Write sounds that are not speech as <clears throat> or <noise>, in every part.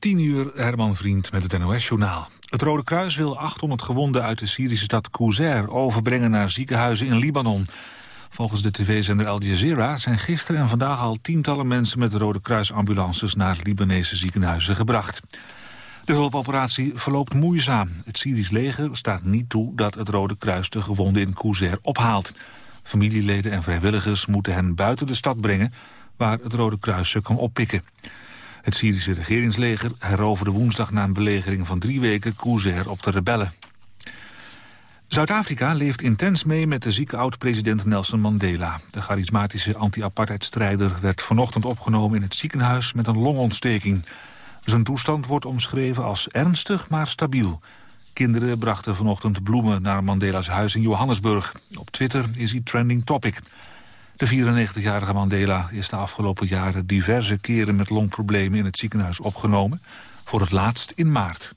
10 uur, Herman Vriend met het NOS-journaal. Het Rode Kruis wil 800 gewonden uit de Syrische stad Qusair overbrengen naar ziekenhuizen in Libanon. Volgens de tv-zender Al Jazeera zijn gisteren en vandaag al tientallen mensen met Rode Kruisambulances naar Libanese ziekenhuizen gebracht. De hulpoperatie verloopt moeizaam. Het Syrisch leger staat niet toe dat het Rode Kruis de gewonden in Qusair ophaalt. Familieleden en vrijwilligers moeten hen buiten de stad brengen waar het Rode Kruis ze kan oppikken. Het Syrische regeringsleger heroverde woensdag na een belegering van drie weken Qusair op de rebellen. Zuid-Afrika leeft intens mee met de zieke oud-president Nelson Mandela. De charismatische anti-apartheidstrijder werd vanochtend opgenomen in het ziekenhuis met een longontsteking. Zijn toestand wordt omschreven als ernstig, maar stabiel. Kinderen brachten vanochtend bloemen naar Mandela's huis in Johannesburg. Op Twitter is hij trending topic. De 94-jarige Mandela is de afgelopen jaren diverse keren met longproblemen in het ziekenhuis opgenomen. Voor het laatst in maart.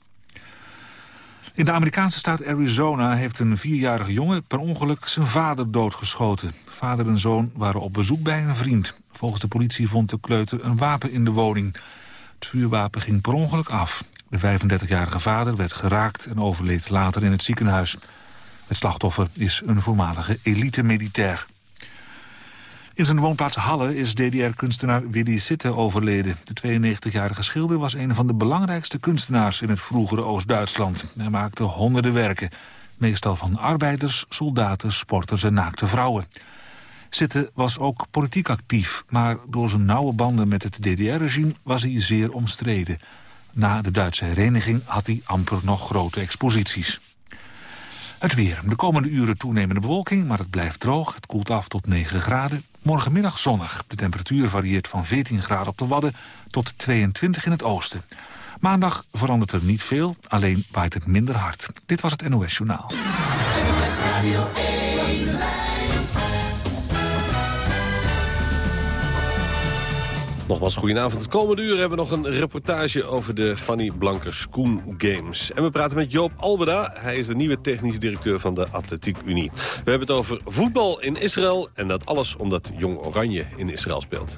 In de Amerikaanse staat Arizona heeft een vierjarige jongen per ongeluk zijn vader doodgeschoten. Vader en zoon waren op bezoek bij een vriend. Volgens de politie vond de kleuter een wapen in de woning. Het vuurwapen ging per ongeluk af. De 35-jarige vader werd geraakt en overleed later in het ziekenhuis. Het slachtoffer is een voormalige elite-militair. In zijn woonplaats Halle is DDR-kunstenaar Willy Sitte overleden. De 92-jarige schilder was een van de belangrijkste kunstenaars in het vroegere Oost-Duitsland. Hij maakte honderden werken, meestal van arbeiders, soldaten, sporters en naakte vrouwen. Sitte was ook politiek actief, maar door zijn nauwe banden met het DDR-regime was hij zeer omstreden. Na de Duitse hereniging had hij amper nog grote exposities. Het weer. De komende uren toenemende bewolking, maar het blijft droog. Het koelt af tot 9 graden. Morgenmiddag zonnig. De temperatuur varieert van 14 graden op de Wadden tot 22 in het oosten. Maandag verandert er niet veel, alleen waait het minder hard. Dit was het NOS Journaal. Nogmaals, goedenavond. Het komende uur hebben we nog een reportage over de Fanny Blankers Koen Games. En we praten met Joop Albeda. Hij is de nieuwe technisch directeur van de Atletiek Unie. We hebben het over voetbal in Israël en dat alles omdat Jong Oranje in Israël speelt.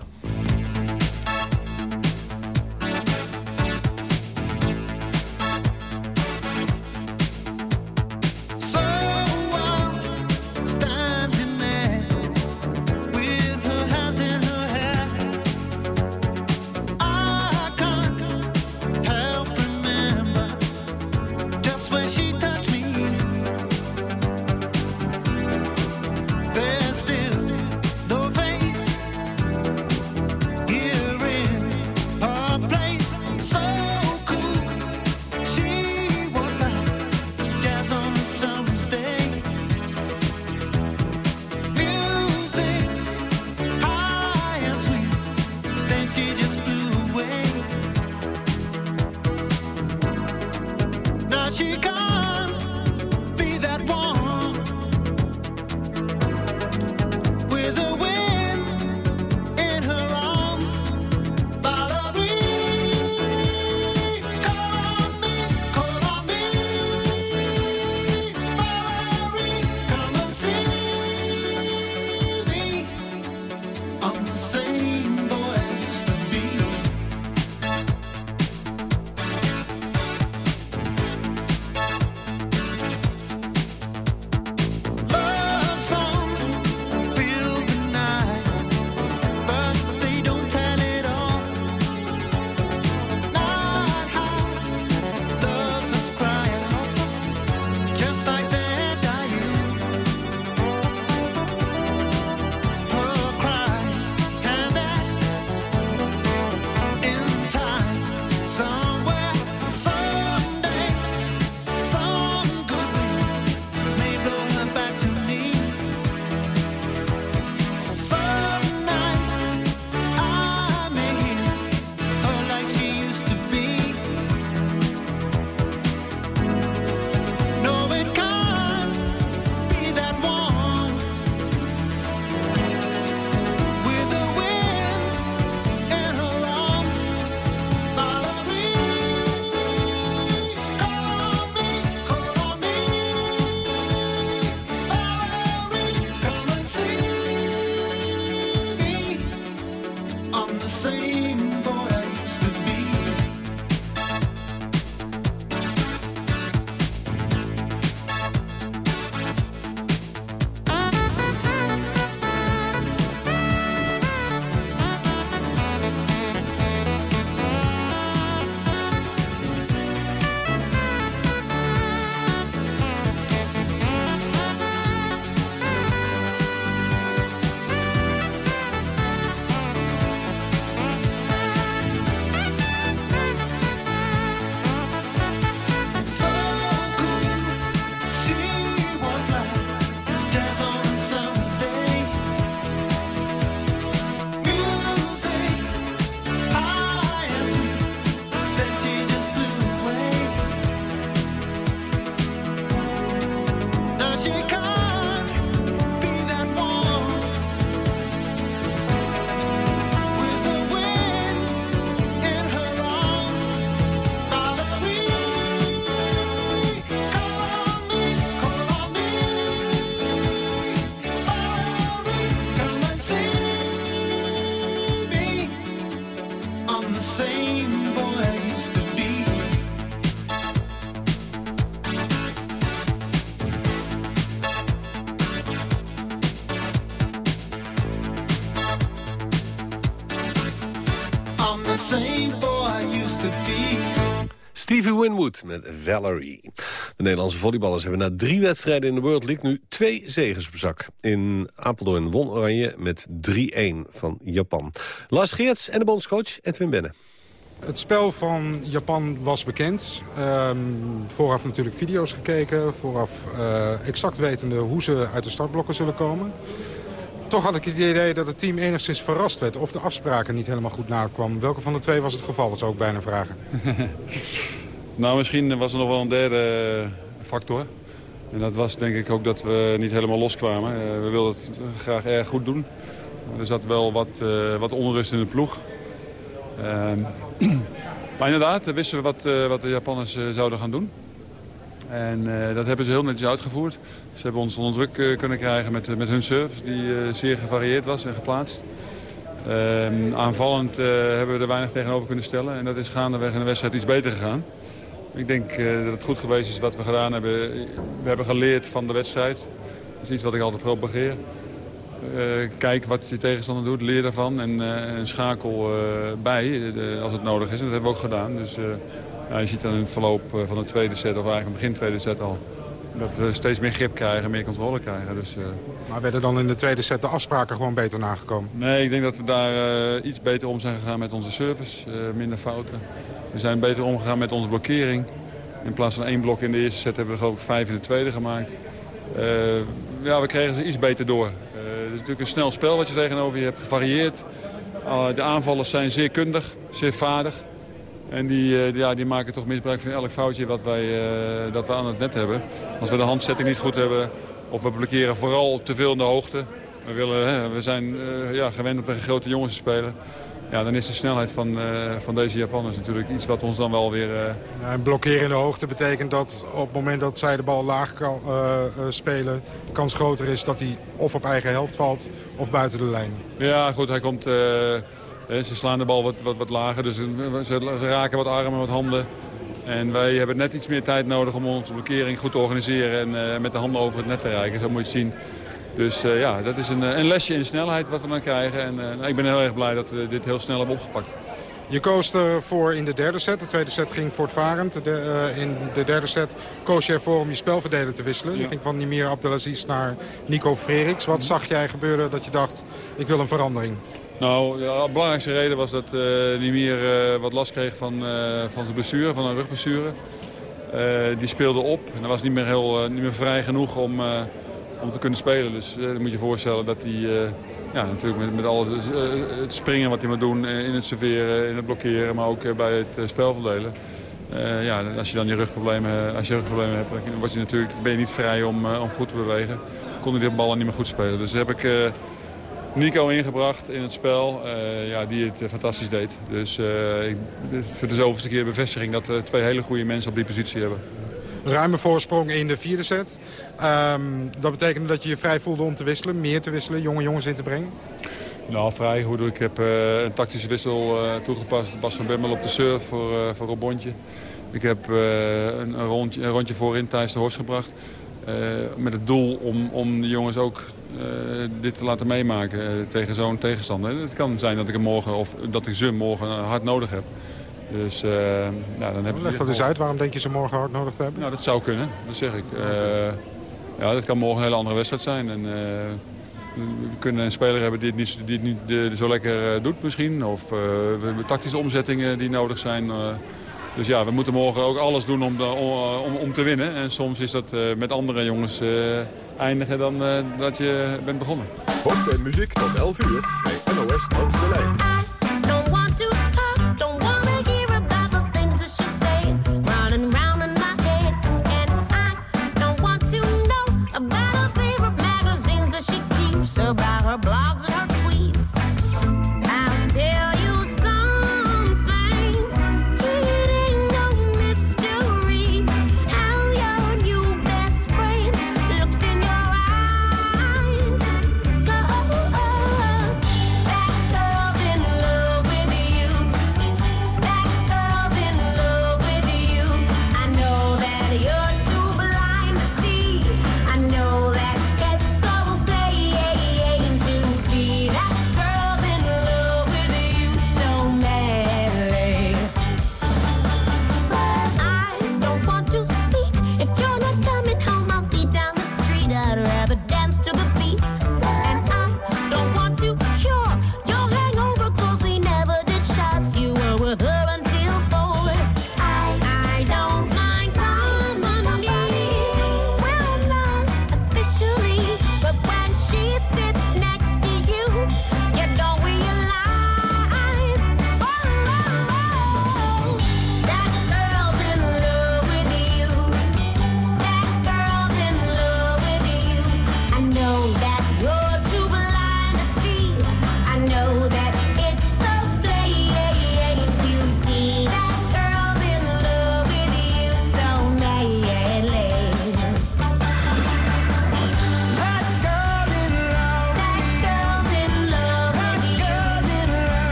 Winwood met Valerie. De Nederlandse volleyballers hebben na drie wedstrijden in de World League... nu twee zegens op zak. In Apeldoorn won Oranje met 3-1 van Japan. Lars Geerts en de bondscoach Edwin Benne. Het spel van Japan was bekend. Um, vooraf natuurlijk video's gekeken. Vooraf uh, exact wetende hoe ze uit de startblokken zullen komen. Toch had ik het idee dat het team enigszins verrast werd. Of de afspraken niet helemaal goed nakwamen. Welke van de twee was het geval? Dat zou ik bijna vragen. <laughs> nou, misschien was er nog wel een derde factor. En dat was denk ik ook dat we niet helemaal loskwamen. Uh, we wilden het graag erg goed doen. Er zat wel wat, uh, wat onrust in de ploeg. Ehm, <clears throat> maar inderdaad, wisten we wat, wat de Japanners zouden gaan doen. En dat hebben ze heel netjes uitgevoerd. Ze hebben ons onder druk eh, kunnen krijgen met, met hun service, die eh, zeer gevarieerd was en geplaatst. Ehm, aanvallend eh, hebben we er weinig tegenover kunnen stellen. En dat is gaandeweg in de wedstrijd iets beter gegaan. Ik denk dat het goed geweest is wat we gedaan hebben. We hebben geleerd van de wedstrijd. Dat is iets wat ik altijd propageer. Uh, kijk wat je tegenstander doet, leer daarvan en, uh, schakel bij als het nodig is. En dat hebben we ook gedaan. Dus ja, je ziet dan in het verloop van de tweede set, of eigenlijk begin tweede set al dat we steeds meer grip krijgen, meer controle krijgen. Dus, uh... Maar werden dan in de tweede set de afspraken gewoon beter nagekomen? Nee, ik denk dat we daar uh, iets beter om zijn gegaan met onze service. Uh, minder fouten. We zijn beter omgegaan met onze blokkering. In plaats van één blok in de eerste set hebben we geloof ik vijf in de tweede gemaakt. ja, we kregen ze iets beter door. het is natuurlijk een snel spel wat je tegenover je hebt, gevarieerd. de aanvallers zijn zeer kundig, zeer vaardig. En die, eh, ja, die maken toch misbruik van elk foutje wat wij, uh, dat we aan het net hebben. Als we de handzetting niet goed hebben of we blokkeren vooral te veel in de hoogte. We, willen, hè, we zijn uh, ja, gewend om tegen grote jongens te spelen. Ja, dan is de snelheid van, van deze Japanners natuurlijk iets wat ons dan wel weer... Ja, en blokkeren in de hoogte betekent dat op het moment dat zij de bal laag kan, spelen... de kans groter is dat hij of op eigen helft valt of buiten de lijn. Ja, goed, hij komt ze slaan de bal wat, wat, wat lager, dus ze, raken wat armen, wat handen. En wij hebben net iets meer tijd nodig om onze blokkering goed te organiseren en uh, met de handen over het net te reiken. Zo moet je het zien. Dus uh, ja, dat is een, eh, een, lesje in snelheid wat we dan krijgen. En uh, ik ben heel erg blij dat we dit heel snel hebben opgepakt. Je koos ervoor in de derde set. De tweede set ging voortvarend. De, uh, in de derde set koos je ervoor om je spelverdeler te wisselen. Ja. Je ging van Nimir Abdelaziz naar Nico Freriks. Wat zag jij gebeuren dat je dacht, ik wil een verandering? Nou, de belangrijkste reden was dat uh, eh, uh, eh, wat last kreeg van, uh, van zijn blessure, van een rugblessure. die speelde op en was niet meer, heel, niet meer vrij genoeg om, om te kunnen spelen. Dus dan moet je voorstellen dat hij ja, natuurlijk met, met alles, het springen wat hij moet doen in het serveren, in het blokkeren, maar ook bij het spelverdelen. ja, als je dan je rugproblemen, als je rugproblemen hebt, dan word je natuurlijk, ben je niet vrij om, om goed te bewegen. Kon hij de ballen niet meer goed spelen. Dus heb ik Nico ingebracht in het spel, uh, ja, die het uh, fantastisch deed. Dus uh, ik, voor de zoveelste keer bevestiging dat we twee hele goede mensen op die positie hebben. Ruime voorsprong in de vierde set. Um, dat betekende dat je je vrij voelde om te wisselen, meer te wisselen, jonge jongens in te brengen? Nou, vrij. Hoe ik heb een tactische wissel toegepast. Bas van Bemmel op de surf voor, voor een bondje. Ik heb een, een, rondje, een rondje voorin Thijs de Horst gebracht. met het doel om, om de jongens ook dit te laten meemaken uh, tegen zo'n tegenstander. Het kan zijn dat ik hem morgen of dat ik ze morgen hard nodig heb. Dus, uh, nou, dan heb Leg dat eens uit, waarom denk je ze morgen hard nodig te hebben? Nou, dat zou kunnen, dat zeg ik. ja, dat kan morgen een hele andere wedstrijd zijn. En, we kunnen een speler hebben die het niet, die het niet zo lekker doet misschien. Of we hebben tactische omzettingen die nodig zijn. Dus ja, we moeten morgen ook alles doen om, de, om, om, te winnen. En soms is dat met andere jongens eindigen dan uh, dat je bent begonnen. Sport en muziek tot 11 uur bij NOS Langs de Lijn.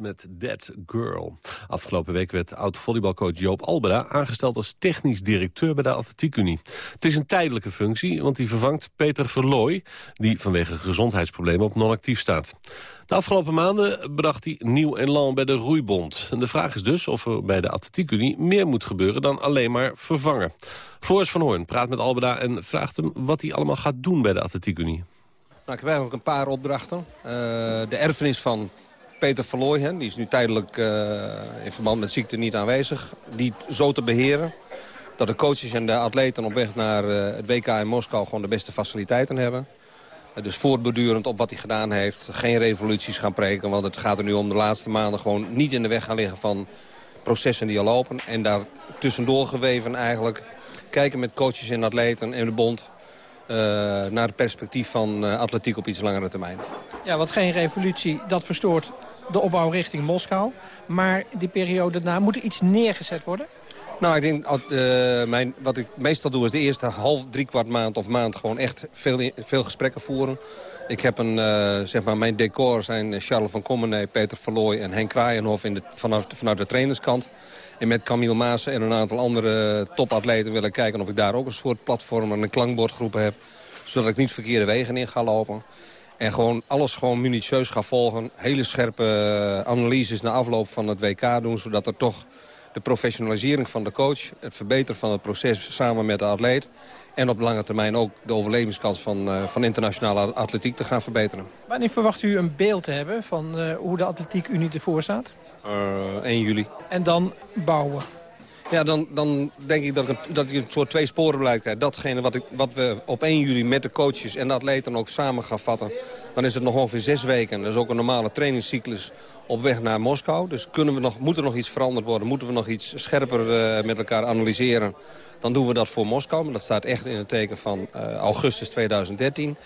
Met Dead Girl. Afgelopen week werd oud-volleybalcoach Joop Albera aangesteld als technisch directeur bij de Atletiek Unie. Het is een tijdelijke functie, want die vervangt Peter Verlooy... die vanwege gezondheidsproblemen op non-actief staat. De afgelopen maanden bracht hij nieuw elan bij de Roeibond. De vraag is dus of er bij de Atletiek Unie meer moet gebeuren dan alleen maar vervangen. Floris van Hoorn praat met Albeda en vraagt hem wat hij allemaal gaat doen bij de Atletiek Unie. Nou, ik heb eigenlijk een paar opdrachten. Uh, de erfenis van Peter Verlooy, die is nu tijdelijk uh, in verband met ziekte niet aanwezig. Die zo te beheren dat de coaches en de atleten op weg naar uh, het WK in Moskou gewoon de beste faciliteiten hebben. dus voortbordurend op wat hij gedaan heeft. Geen revoluties gaan preken, want het gaat er nu om de laatste maanden gewoon niet in de weg gaan liggen van processen die al lopen. En daar tussendoor geweven eigenlijk kijken met coaches en atleten en de bond naar het perspectief van atletiek op iets langere termijn. Ja, wat geen revolutie, dat verstoort de opbouw richting Moskou. Maar die periode daarna, moet er iets neergezet worden? Nou, ik denk, uh, mijn, wat ik meestal doe is de eerste half, kwart maand of maand gewoon echt veel, veel gesprekken voeren. Ik heb een, uh, zeg maar, mijn decor zijn Charles van Commenay, Peter Verlooy en Henk Kraaienhof in de, vanaf, vanuit de trainerskant. En met Camille Maassen en een aantal andere topatleten willen kijken of ik daar ook een soort platform en een klankbordgroep heb. Zodat ik niet verkeerde wegen in ga lopen. En gewoon alles gewoon minutieus ga volgen. Hele scherpe eh, analyses na afloop van het WK doen. Zodat er toch de professionalisering van de coach... het verbeteren van het proces samen met de atleet... en op lange termijn ook de overlevingskans van, uh, van internationale atletiek te gaan verbeteren. Wanneer verwacht u een beeld te hebben van uh, hoe de atletiek unie ervoor staat? Uh, 1 juli. En dan bouwen? Ja, dan, dan denk ik dat ik, een, dat een soort twee sporen krijg. Datgene wat, ik, wat we op 1 juli met de coaches en de atleten ook samen gaan vatten... dan is het nog ongeveer zes weken. Dat is ook een normale trainingscyclus op weg naar Moskou. Dus kunnen we nog, moet er nog iets veranderd worden? Moeten we nog iets scherper uh, met elkaar analyseren? Dan doen we dat voor Moskou. Maar dat staat echt in het teken van uh, augustus 2013.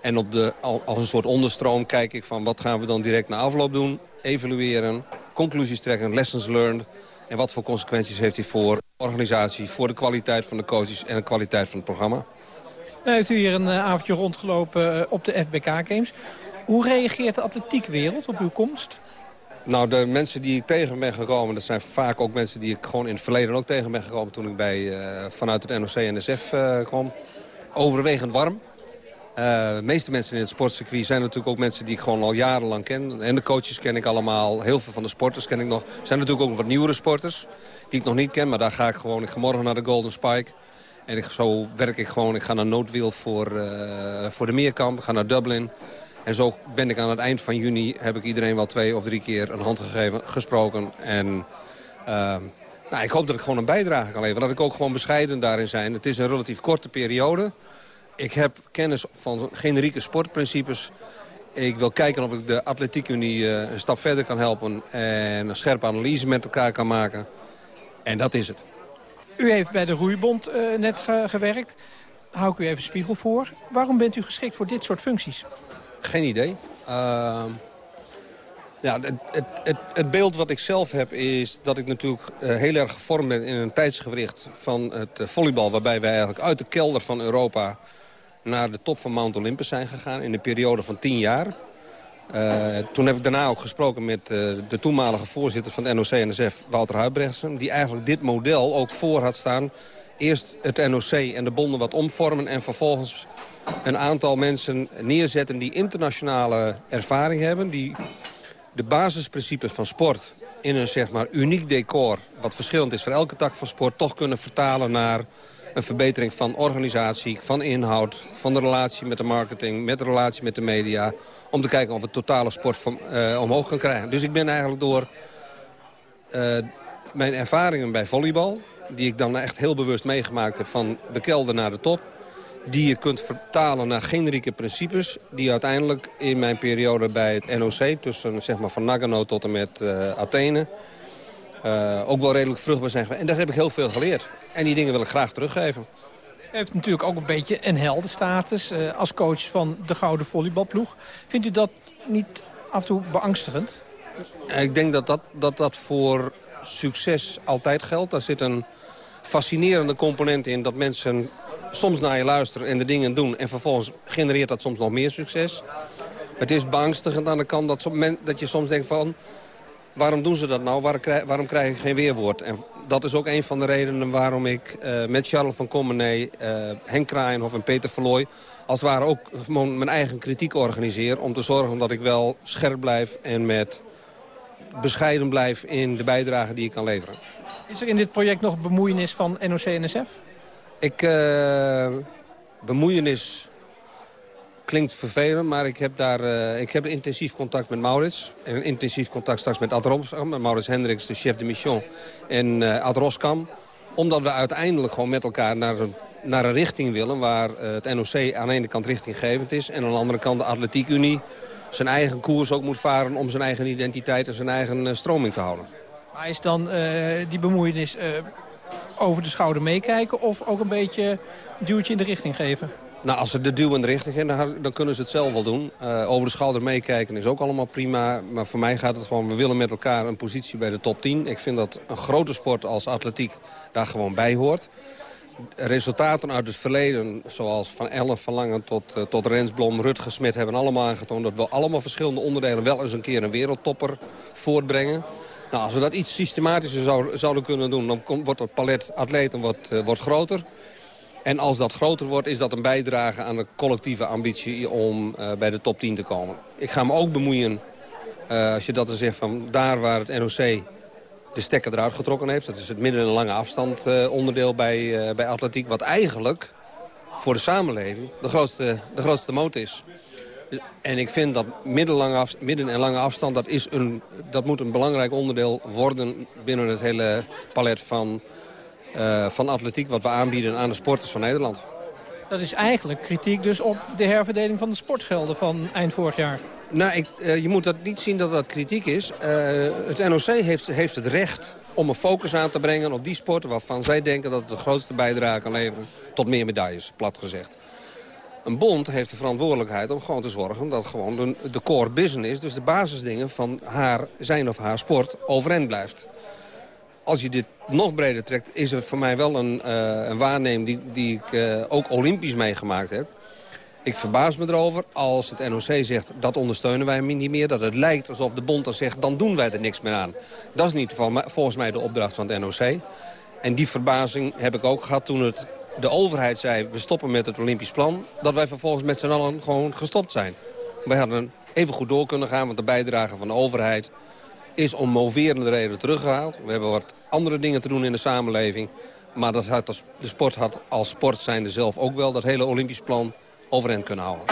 En op de, als een soort onderstroom kijk ik van wat gaan we dan direct na afloop doen. Evalueren, conclusies trekken, lessons learned... En wat voor consequenties heeft hij voor de organisatie, voor de kwaliteit van de coaches en de kwaliteit van het programma? Nou heeft u hier een uh, avondje rondgelopen uh, op de FBK Games. Hoe reageert de atletiekwereld op uw komst? Nou, de mensen die ik tegen ben gekomen, dat zijn vaak ook mensen die ik gewoon in het verleden ook tegen ben gekomen toen ik bij, uh, vanuit het NOC-NSF kwam. Overwegend warm. Uh, de meeste mensen in het sportcircuit zijn natuurlijk ook mensen die ik gewoon al jarenlang ken. En de coaches ken ik allemaal. Heel veel van de sporters ken ik nog. Er zijn natuurlijk ook wat nieuwere sporters die ik nog niet ken. Maar daar ga ik gewoon. Ik morgen naar de Golden Spike. En zo werk ik gewoon. Ik ga naar Noodwiel voor, uh, voor de Meerkamp. Ga naar Dublin. En zo ben ik aan het eind van juni... heb ik iedereen wel twee of drie keer een hand gegeven, gesproken. En uh, nou, ik hoop dat ik gewoon een bijdrage kan leveren. Dat ik ook gewoon bescheiden daarin zijn. Het is een relatief korte periode ik heb kennis van generieke sportprincipes. Ik wil kijken of ik de Atletiekunie uh, een stap verder kan helpen... en een scherpe analyse met elkaar kan maken. En dat is het. U heeft bij de Roeibond uh, net ge gewerkt. Hou ik u even spiegel voor. Waarom bent u geschikt voor dit soort functies? Geen idee. Uh, ja, het, het, het, het, beeld wat ik zelf heb is dat ik natuurlijk uh, heel erg gevormd ben... in een tijdsgewricht van het volleybal... waarbij wij eigenlijk uit de kelder van Europa naar de top van Mount Olympus zijn gegaan in een periode van tien jaar. Uh, toen heb ik daarna ook gesproken met uh, de toenmalige voorzitter van het NOC-NSF, Wouter Huibrechtsen... die eigenlijk dit model ook voor had staan. Eerst het NOC en de bonden wat omvormen en vervolgens een aantal mensen neerzetten... die internationale ervaring hebben, die de basisprincipes van sport... in een zeg maar, uniek decor, wat verschillend is voor elke tak van sport... toch kunnen vertalen naar een verbetering van organisatie, van inhoud... van de relatie met de marketing, met de relatie met de media... om te kijken of het totale sport uh, omhoog kan krijgen. Dus ik ben eigenlijk door uh, mijn ervaringen bij volleybal... die ik dan echt heel bewust meegemaakt heb van de kelder naar de top... die je kunt vertalen naar generieke principes... die uiteindelijk in mijn periode bij het NOC... tussen zeg maar, van Nagano tot en met uh, Athene uh, ook wel redelijk vruchtbaar zijn geweest. En daar heb ik heel veel geleerd. En die dingen wil ik graag teruggeven. U heeft natuurlijk ook een beetje een heldenstatus uh, als coach van de Gouden Volleybalploeg. Vindt u dat niet af en toe beangstigend? Ik denk dat dat, dat, dat voor succes altijd geldt. Daar zit een fascinerende component in dat mensen soms naar je luisteren en de dingen doen. En vervolgens genereert dat soms nog meer succes. Het is beangstigend aan de kant dat, dat je soms denkt van... waarom doen ze dat nou? Waarom, waarom krijg ik geen weerwoord? En dat is ook een van de redenen waarom ik uh, met Charles van Commenee... Uh, Henk Kraaienhof en Peter Verlooy... als het ware ook gewoon mijn eigen kritiek organiseer... om te zorgen dat ik wel scherp blijf en met bescheiden blijf... in de bijdrage die ik kan leveren. Is er in dit project nog bemoeienis van NOC-NSF? Ik... Uh, bemoeienis klinkt vervelend, maar ik heb daar uh, ik heb intensief contact met Maurits. En intensief contact straks met Ad Roskam, met Maurits Hendricks, de chef de mission. En uh, Ad Roskam. Omdat we uiteindelijk gewoon met elkaar naar een, naar een richting willen... waar het NOC aan de ene kant richtinggevend is... en aan de andere kant de Atletiek Unie zijn eigen koers ook moet varen... om zijn eigen identiteit en zijn eigen stroming te houden. Maar is dan die bemoeienis over de schouder meekijken... of ook een beetje duwtje in de richting geven? Nou, als ze de duw in de richting geven, dan kunnen ze het zelf wel doen. Uh, over de schouder meekijken is ook allemaal prima. Maar voor mij gaat het gewoon, we willen met elkaar een positie bij de top 10. Ik vind dat een grote sport als atletiek daar gewoon bij hoort. Resultaten uit het verleden, zoals van Ellen van Langen tot, uh, tot Rens Blom, Rutger Smit... hebben allemaal aangetoond dat we allemaal verschillende onderdelen... wel eens een keer een wereldtopper voortbrengen. Nou, als we dat iets systematischer zou, zouden kunnen doen... dan wordt het palet atleten wordt, uh, wordt groter... En als dat groter wordt, is dat een bijdrage aan de collectieve ambitie om uh, bij de top 10 te komen. Ik ga me ook bemoeien, uh, als je dat dan zegt, van daar waar het NOC de stekker eruit getrokken heeft. Dat is het midden- en lange afstand uh, onderdeel bij, bij atletiek. Wat eigenlijk voor de samenleving de grootste, de grootste moot is. En ik vind dat midden- en lange afstand, dat, is een, dat moet een belangrijk onderdeel worden binnen het hele palet van van atletiek wat we aanbieden aan de sporters van Nederland. Dat is eigenlijk kritiek dus op de herverdeling van de sportgelden van eind vorig jaar. Nou, ik, uh, je moet dat niet zien dat dat kritiek is. Uh, het NOC heeft, heeft het recht om een focus aan te brengen op die sporten... waarvan zij denken dat het de grootste bijdrage kan leveren tot meer medailles, plat gezegd. Een bond heeft de verantwoordelijkheid om gewoon te zorgen dat gewoon de, de core business... dus de basisdingen van haar, zijn of haar sport overeind blijft als je dit nog breder trekt, is er voor mij wel een, uh, een waarneming die, die ik uh, ook olympisch meegemaakt heb. Ik verbaas me erover als het NOC zegt, dat ondersteunen wij niet meer. Dat het lijkt alsof de bond dan zegt, dan doen wij er niks meer aan. Dat is niet volgens mij de opdracht van het NOC. En die verbazing heb ik ook gehad toen het, de overheid zei... we stoppen met het Olympisch plan. Dat wij vervolgens met z'n allen gewoon gestopt zijn. Wij hadden even goed door kunnen gaan, want de bijdrage van de overheid is om moverende reden teruggehaald. We hebben wat andere dingen te doen in de samenleving. Maar dat had de sport had als sport zijnde zelf ook wel dat hele Olympisch plan overeind kunnen houden.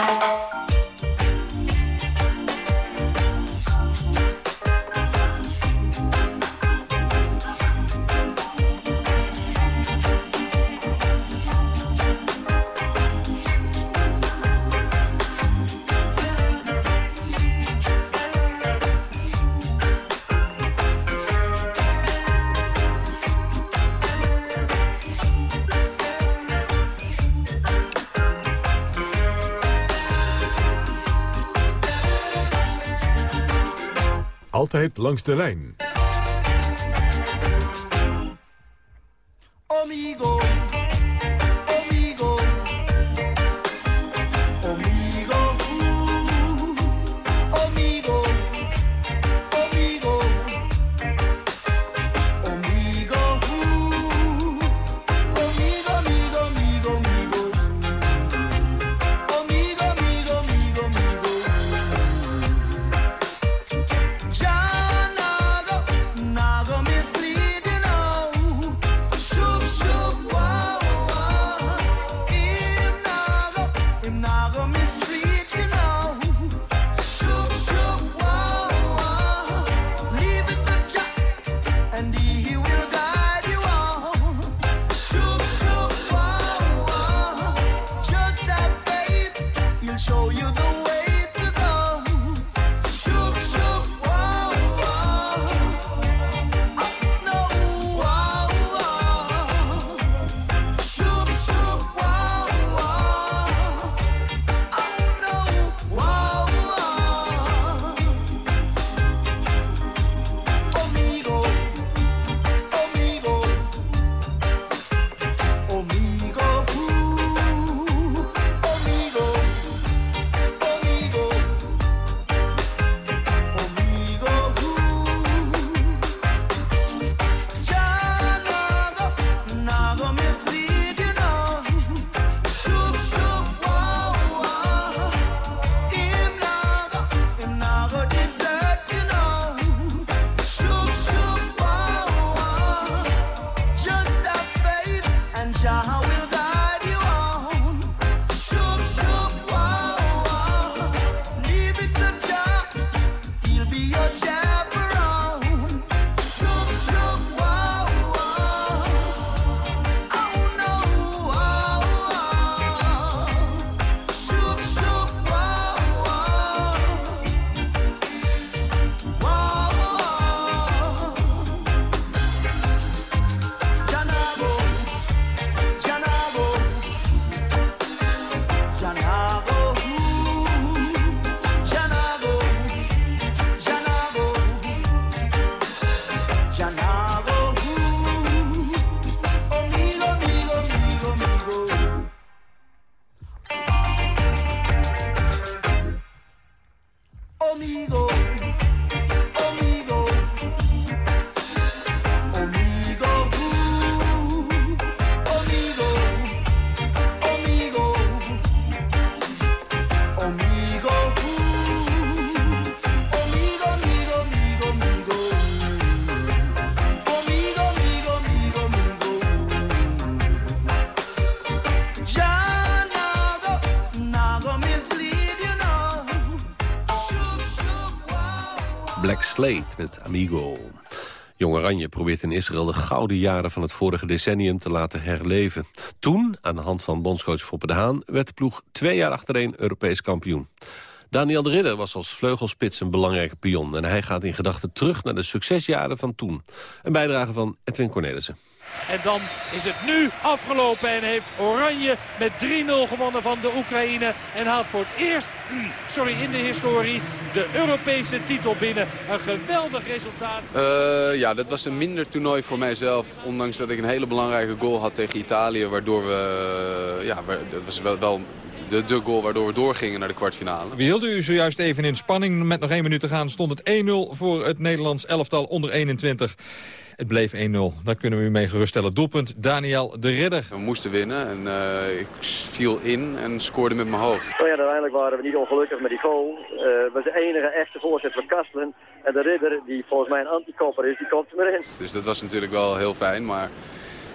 Langs de lijn. Met Amigo. Jong Oranje probeert in Israël de gouden jaren van het vorige decennium te laten herleven. Toen, aan de hand van bondscoach Foppe de Haan, werd de ploeg twee jaar achtereen Europees kampioen. Daniel de Ridder was als vleugelspits een belangrijke pion... en hij gaat in gedachten terug naar de succesjaren van toen. Een bijdrage van Edwin Cornelissen. En dan is het nu afgelopen en heeft Oranje met 3-0 gewonnen van de Oekraïne. En haalt voor het eerst, sorry, in de historie de Europese titel binnen. Een geweldig resultaat. Uh, ja, dat was een minder toernooi voor mijzelf. Ondanks dat ik een hele belangrijke goal had tegen Italië. Waardoor we, ja, dat was wel, wel de, de goal waardoor we doorgingen naar de kwartfinale. We hielden u zojuist even in spanning. Met nog één minuut te gaan stond het 1-0 voor het Nederlands elftal onder 21. Het bleef 1-0. Daar kunnen we u mee geruststellen. Doelpunt Daniel de Ridder. We moesten winnen en uh, ik viel in en scoorde met mijn hoofd. Oh ja, uiteindelijk waren we niet ongelukkig met die goal. Uh, was de enige echte voorzet van Kastelen. En de Ridder, die volgens mij een antikopper is, die komt er in. Dus dat was natuurlijk wel heel fijn, maar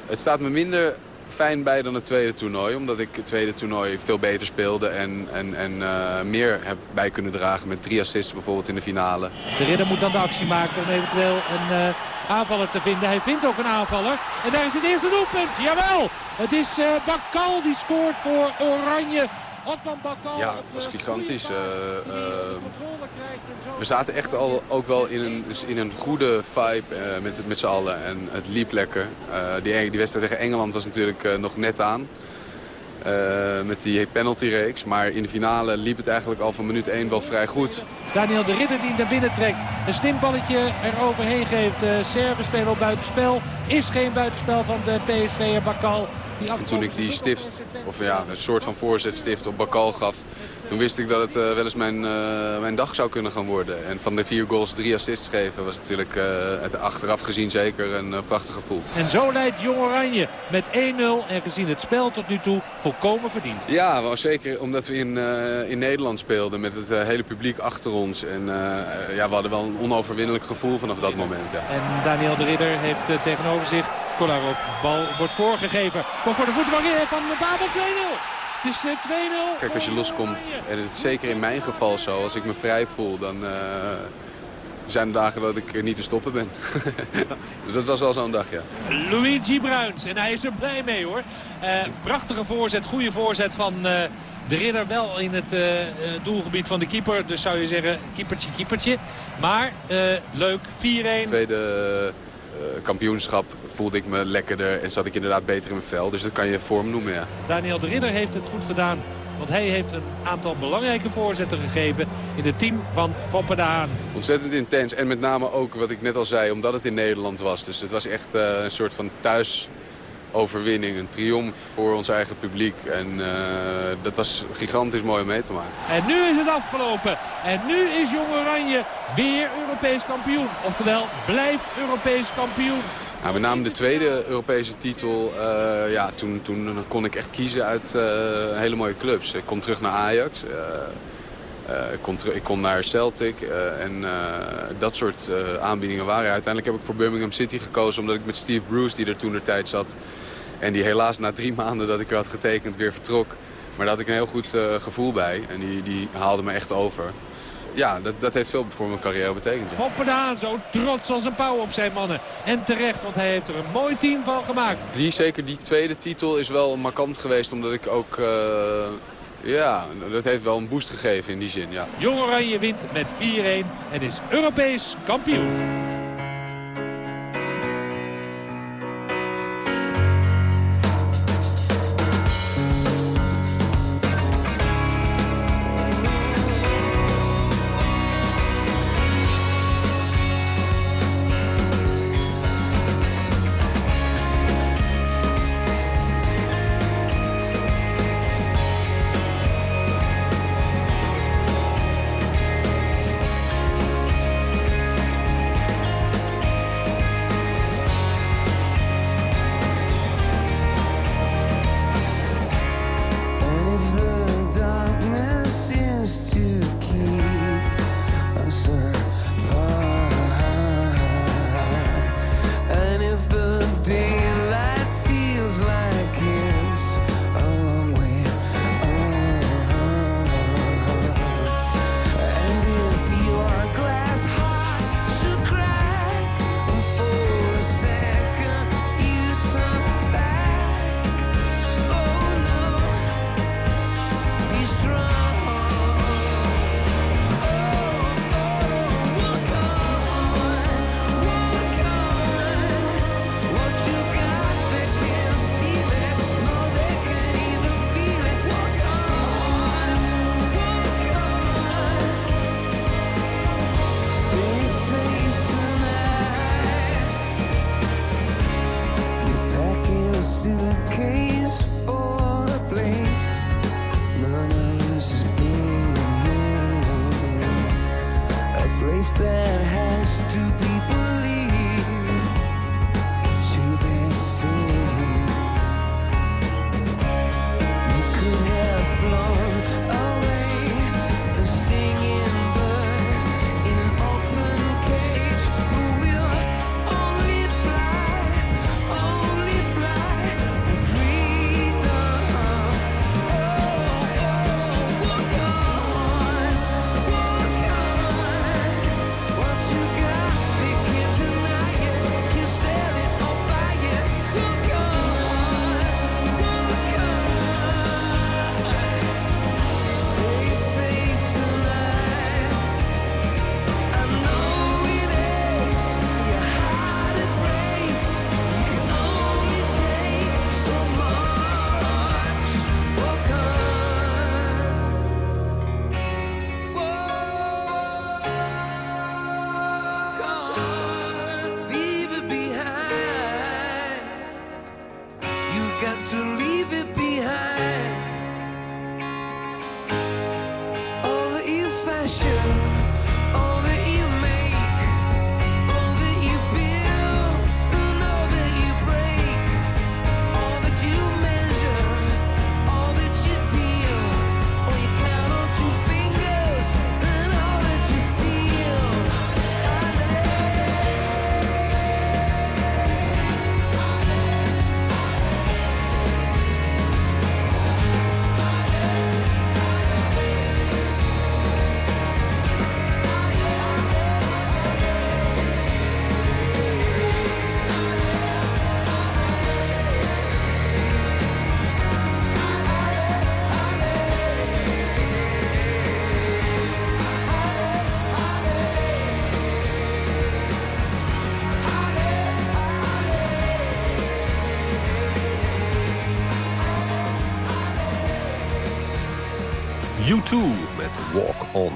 het staat me minder fijn bij dan het tweede toernooi. Omdat ik het tweede toernooi veel beter speelde en, en, en uh, meer heb bij kunnen dragen. Met drie assists bijvoorbeeld in de finale. De ridder moet dan de actie maken om eventueel een uh, aanvaller te vinden. Hij vindt ook een aanvaller. En daar is het eerste doelpunt. Jawel! Het is uh, Bakal die scoort voor Oranje. Ja, dat was gigantisch. Uh, uh, we zaten echt al, ook wel in een, in een goede vibe uh, met, met z'n allen. En het liep lekker. die, die wedstrijd tegen Engeland was natuurlijk nog net aan. met die penaltyreeks. Maar in de finale liep het eigenlijk al van minuut 1 wel vrij goed. Daniel de Ridder die naar binnen trekt. Een slimballetje eroverheen geeft. De Serven spelen op buitenspel. Is geen buitenspel van de PSV Bakal. En toen ik die stift, of ja, een soort van voorzetstift op Bakal gaf... toen wist ik dat het uh, wel eens mijn, uh, mijn dag zou kunnen gaan worden. En van de vier goals drie assists geven was natuurlijk uh, het achteraf gezien zeker een prachtig gevoel. En zo leidt Jong Oranje met 1-0 en gezien het spel tot nu toe volkomen verdiend. Ja, wel zeker omdat we in, in Nederland speelden met het hele publiek achter ons. En ja, we hadden wel een onoverwinnelijk gevoel vanaf dat moment. Ja. En Daniel de Ridder heeft tegenover zich Kolarov. Bal wordt voorgegeven. Komt voor de voeten van Babel 2-0. Het is 2-0. Eh, Kijk, als je loskomt, en het is zeker in mijn geval zo, als ik me vrij voel, dan uh, zijn er dagen dat ik niet te stoppen ben. <laughs> dat was wel zo'n dag, ja. Luigi Bruins, en hij is er blij mee hoor. Uh, prachtige voorzet, goede voorzet van uh, de ridder wel in het uh, doelgebied van de keeper. Dus zou je zeggen, keepertje, keepertje. Maar leuk, 4-1. Tweede kampioenschap voelde ik me lekkerder en zat ik inderdaad beter in mijn vel. Dus dat kan je vorm noemen, ja. Daniel de Ridder heeft het goed gedaan. Want hij heeft een aantal belangrijke voorzetten gegeven in het team van Haan. Ontzettend intens. En met name ook wat ik net al zei, omdat het in Nederland was. Dus het was echt uh, een soort van thuisoverwinning. Een triomf voor ons eigen publiek. En uh, dat was gigantisch mooi om mee te maken. En nu is het afgelopen. En nu is Jong Oranje weer Europees kampioen. Oftewel, blijft Europees kampioen. Nou, met name de tweede Europese titel, uh, ja, toen, toen kon ik echt kiezen uit uh, hele mooie clubs. Ik kom terug naar Ajax, ik, kon ik kon naar Celtic en dat soort aanbiedingen waren. Uiteindelijk heb ik voor Birmingham City gekozen omdat ik met Steve Bruce, die er toen de tijd zat... en die helaas na drie <laughs> maanden dat ik er had getekend weer vertrok... maar daar had ik een heel goed gevoel bij en die, die haalde me echt over ja, dat, dat heeft veel voor mijn carrière betekend. Ja. Van zo trots als een pauw op zijn mannen. En terecht, want hij heeft er een mooi team van gemaakt. Die, zeker die tweede titel is wel markant geweest, omdat ik ook... Uh, ja, dat heeft wel een boost gegeven in die zin, ja. Jong Oranje wint met 4-1 en is Europees kampioen. U2 met Walk On.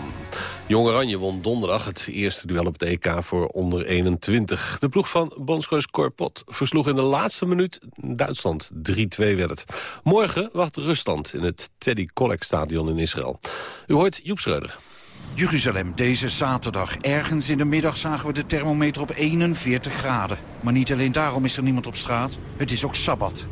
Jong Oranje won donderdag het eerste duel op het EK voor onder 21. De ploeg van bondscoach Corpot versloeg in de laatste minuut Duitsland. 3-2 werd het. Morgen wacht ruststand in het Teddy Kollek stadion in Israël. U hoort Joep Schreuder. Jeruzalem, deze zaterdag. Ergens in de middag zagen we de thermometer op 41 graden. Maar niet alleen daarom is er niemand op straat. Het is ook Sabbat.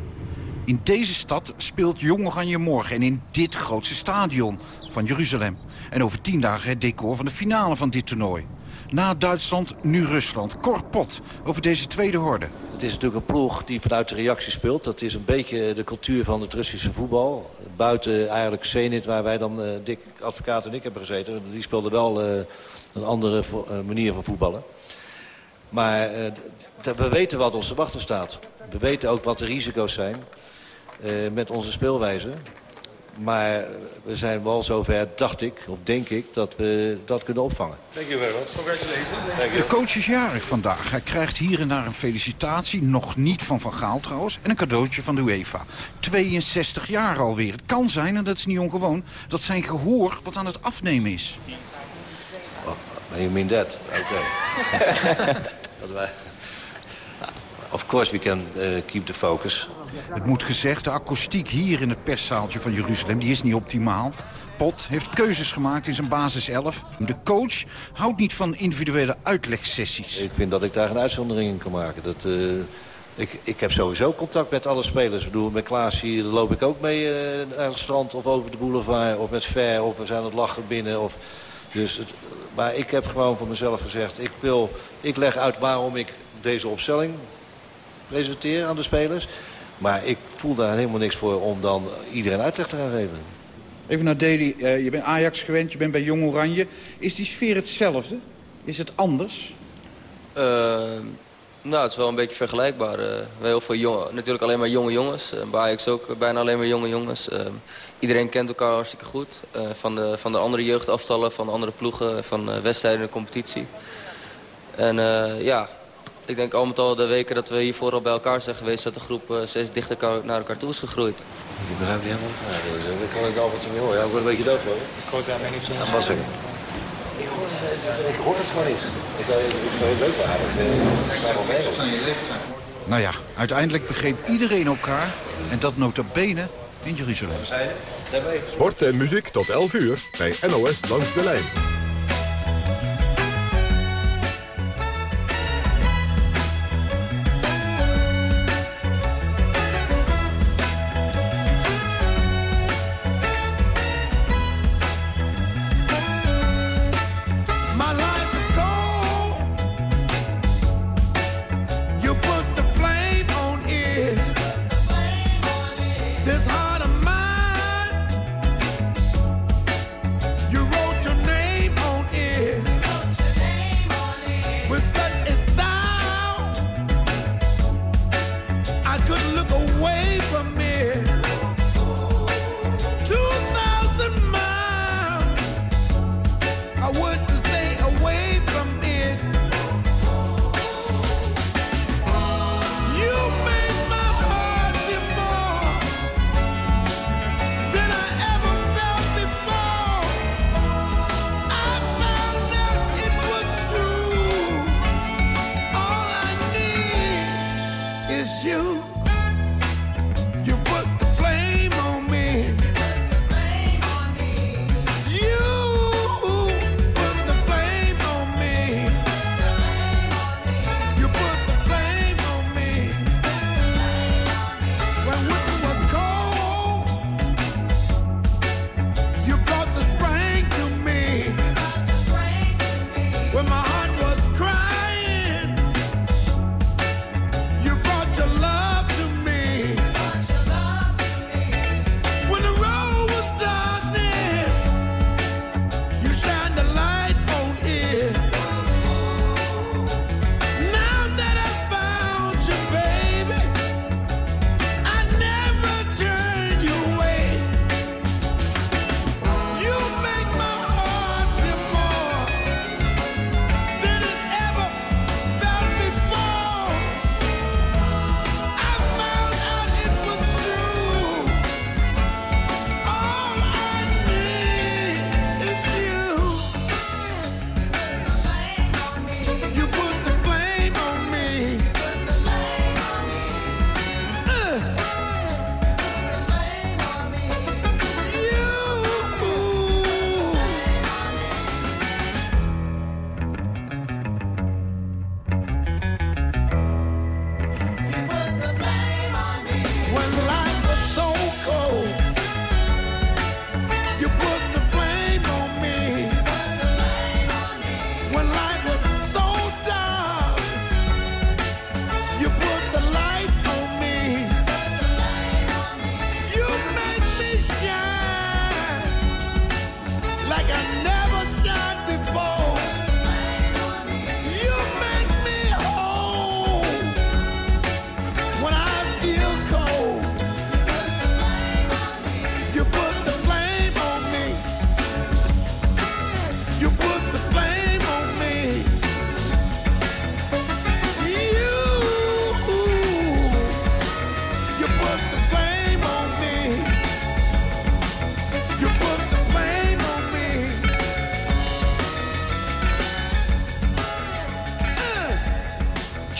In deze stad speelt Jong Oranje morgen en in dit grootste stadion van Jeruzalem. En over tien dagen het decor van de finale van dit toernooi. Na Duitsland, nu Rusland. Korpot over deze tweede horde. Het is natuurlijk een ploeg die vanuit de reactie speelt. Dat is een beetje de cultuur van het Russische voetbal. Buiten eigenlijk Zenit, waar wij dan, uh, Dick Advocaat en ik hebben gezeten. Die speelden wel uh, een andere uh, manier van voetballen. Maar we weten wat ons te wachten staat. We weten ook wat de risico's zijn met onze speelwijze. Maar we zijn wel zover, dacht ik, of denk ik, dat we dat kunnen opvangen. Dank je wel. Congratulations. De coach is jarig vandaag. Hij krijgt hier en daar een felicitatie. Nog niet van Van Gaal trouwens. En een cadeautje van de UEFA. 62 jaar alweer. Het kan zijn, en dat is niet ongewoon, dat zijn gehoor wat aan het afnemen is. Oh, you mean that? Oké. <laughs> Okay. Of course we can uh, keep the focus. Het moet gezegd, de akoestiek hier in het perszaaltje van Jeruzalem... die is niet optimaal. Pot heeft keuzes gemaakt in zijn basis 11. De coach houdt niet van individuele uitlegsessies. Ik vind dat ik daar een uitzondering in kan maken. Dat, uh, ik, ik heb sowieso contact met alle spelers. Ik bedoel, met Klaas hier loop ik ook mee uh, naar het strand of over de boulevard... of met Ver, of we zijn aan het lachen binnen. Of, dus het, maar ik heb gewoon voor mezelf gezegd... Ik, wil, ik leg uit waarom ik deze opstelling presenteer aan de spelers... Maar ik voel daar helemaal niks voor om dan iedereen uitleg te gaan geven. Even naar Deli, uh, je bent Ajax gewend, je bent bij Jong Oranje. Is die sfeer hetzelfde? Is het anders? Uh, nou, het is wel een beetje vergelijkbaar. Uh, heel veel jongen, natuurlijk alleen maar jonge jongens. bij Ajax ook bijna alleen maar jonge jongens. iedereen kent elkaar hartstikke goed. van, de, van de andere jeugdaftallen, van de andere ploegen, van wedstrijden in de competitie. En ja, ik denk al met al de weken dat we hiervoor al bij elkaar zijn geweest... dat de groep uh, steeds dichter naar elkaar toe is gegroeid. Je begrijpt niet helemaal vragen. Ik kan het af en toe niet horen. Ja, ik word een beetje dood hoor. Ik hoor daar niet zo. Dat was ik. Ik hoor, ik hoor het gewoon niet. Ik, ik, ik, ik weet wel eigenlijk. Ik sta wel mee. Nou ja, uiteindelijk begreep iedereen elkaar. En dat nota bene in Jeruzalem. Sport en muziek tot 11 uur bij NOS Langs de Lijn.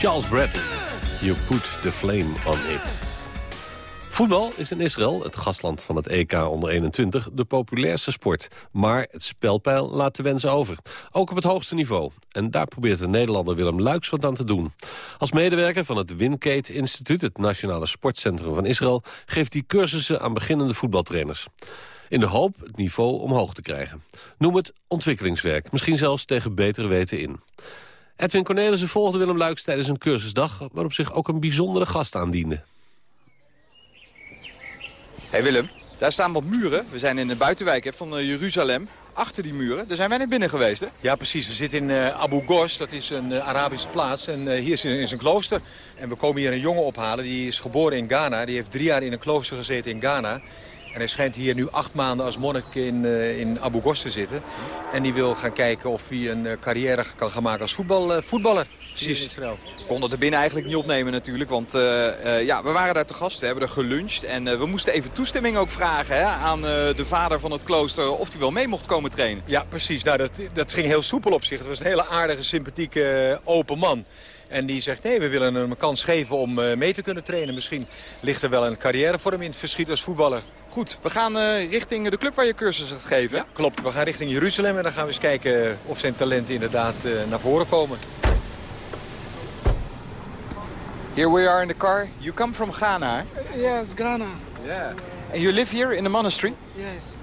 Charles Bradley. You put the flame on it. Voetbal is in Israël, het gastland van het EK onder 21, de populairste sport. Maar het spelpeil laat te wensen over. Ook op het hoogste niveau. En daar probeert de Nederlander Willem Luiks wat aan te doen. Als medewerker van het Winkate Instituut, het nationale sportcentrum van Israël... geeft hij cursussen aan beginnende voetbaltrainers. In de hoop het niveau omhoog te krijgen. Noem het ontwikkelingswerk, misschien zelfs tegen betere weten in. Edwin Cornelissen volgde Willem Luiks tijdens een cursusdag... waarop zich ook een bijzondere gast aandiende. Hey Willem, daar staan wat muren. We zijn in de buitenwijk hè, van uh, Jeruzalem. Achter die muren, daar zijn wij net binnen geweest hè? Ja precies, we zitten in uh, Abu Ghos, dat is een uh, Arabische plaats. En hier is, is, een klooster. En we komen hier een jongen ophalen, die is geboren in Ghana. Die heeft drie jaar in een klooster gezeten in Ghana. En hij schijnt hier nu acht maanden als monnik in, uh, in Abu Ghos te zitten. En die wil gaan kijken of hij een uh, carrière kan gaan maken als voetbal, uh, voetballer. Precies. kon dat er binnen eigenlijk niet opnemen natuurlijk. Want ja, we waren daar te gast, we hebben er geluncht. En we moesten even toestemming ook vragen hè, aan de vader van het klooster... of hij wel mee mocht komen trainen. Ja, precies. Nou, dat, dat ging heel soepel op zich. Het was een hele aardige, sympathieke, open man. En die zegt, nee, we willen hem een kans geven om mee te kunnen trainen. Misschien ligt er wel een carrière voor hem in het verschiet als voetballer. Goed, we gaan uh, richting de club waar je cursus gaat geven. Ja, klopt. We gaan richting Jeruzalem en dan gaan we eens kijken of zijn talenten inderdaad uh, naar voren komen. Here we are in the car. You come from Ghana? Yes, Ghana. Yeah. And you live here in the monastery? Yes.